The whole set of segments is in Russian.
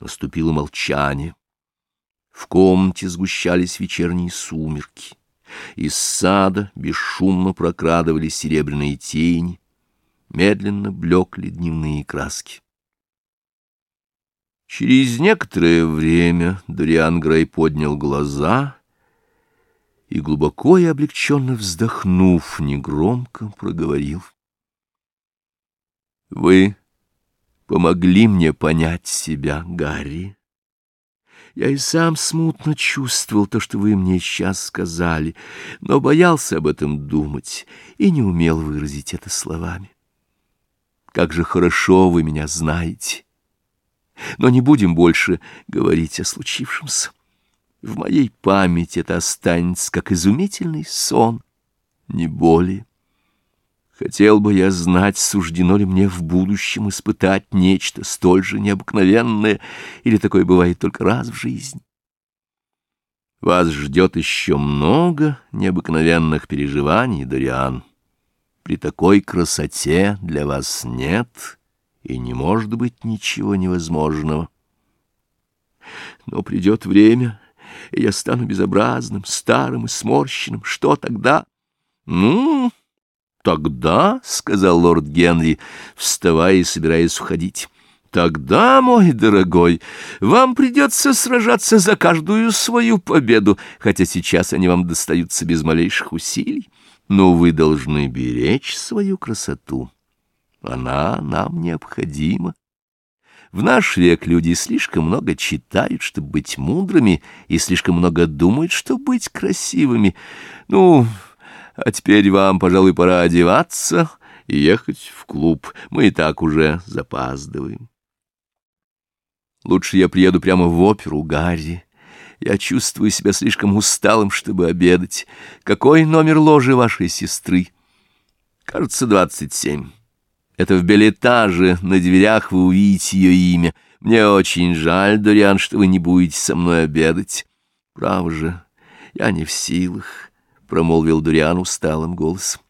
Наступило молчание. В комнате сгущались вечерние сумерки. Из сада бесшумно прокрадывались серебряные тени, медленно блекли дневные краски. Через некоторое время Дориан Грей поднял глаза и, глубоко и облегченно вздохнув, негромко проговорил. — Вы помогли мне понять себя, Гарри. Я и сам смутно чувствовал то, что вы мне сейчас сказали, но боялся об этом думать и не умел выразить это словами. Как же хорошо вы меня знаете. Но не будем больше говорить о случившемся. В моей памяти это останется как изумительный сон, не более. Хотел бы я знать, суждено ли мне в будущем испытать нечто столь же необыкновенное, или такое бывает только раз в жизни. Вас ждет еще много необыкновенных переживаний, Дориан. При такой красоте для вас нет и не может быть ничего невозможного. Но придет время, и я стану безобразным, старым и сморщенным. Что тогда? Ну... «Тогда», — сказал лорд Генри, вставая и собираясь уходить, — «тогда, мой дорогой, вам придется сражаться за каждую свою победу, хотя сейчас они вам достаются без малейших усилий, но вы должны беречь свою красоту. Она нам необходима. В наш век люди слишком много читают, чтобы быть мудрыми, и слишком много думают, чтобы быть красивыми. Ну, а теперь вам, пожалуй, пора одеваться и ехать в клуб. Мы и так уже запаздываем. Лучше я приеду прямо в оперу, Гарри. Я чувствую себя слишком усталым, чтобы обедать. Какой номер ложи вашей сестры? Кажется, двадцать семь. Это в билетаже, на дверях вы увидите ее имя. Мне очень жаль, Дориан, что вы не будете со мной обедать. Право же, я не в силах промолвил Дуриан усталым голосом.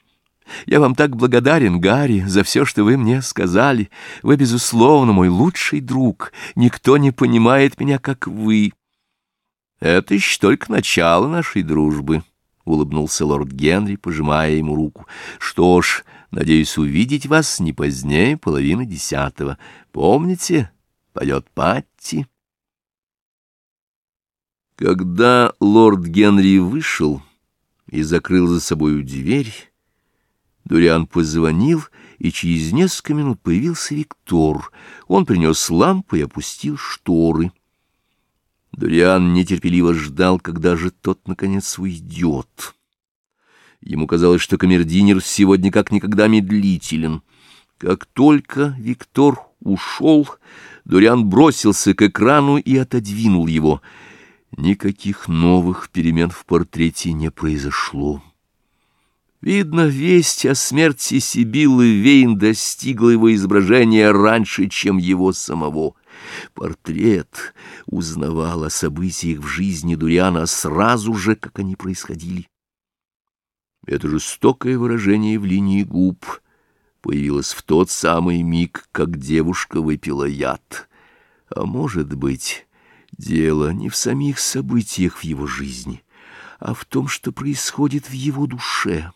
Я вам так благодарен, Гарри, за все, что вы мне сказали. Вы, безусловно, мой лучший друг. Никто не понимает меня, как вы. Это еще только начало нашей дружбы, — улыбнулся лорд Генри, пожимая ему руку. Что ж, надеюсь увидеть вас не позднее половины десятого. Помните, поет Патти? Когда лорд Генри вышел и закрыл за собою дверь, Дуриан позвонил, и через несколько минут появился Виктор. Он принес лампу и опустил шторы. Дуриан нетерпеливо ждал, когда же тот, наконец, уйдет. Ему казалось, что камердинер сегодня как никогда медлителен. Как только Виктор ушел, Дуриан бросился к экрану и отодвинул его — Никаких новых перемен в портрете не произошло. Видно, весть о смерти Сибилы Вейн достигла его изображения раньше, чем его самого. Портрет узнавал о событиях в жизни Дуриана сразу же, как они происходили. Это жестокое выражение в линии губ появилось в тот самый миг, как девушка выпила яд. А может быть... Дело не в самих событиях в его жизни, а в том, что происходит в его душе.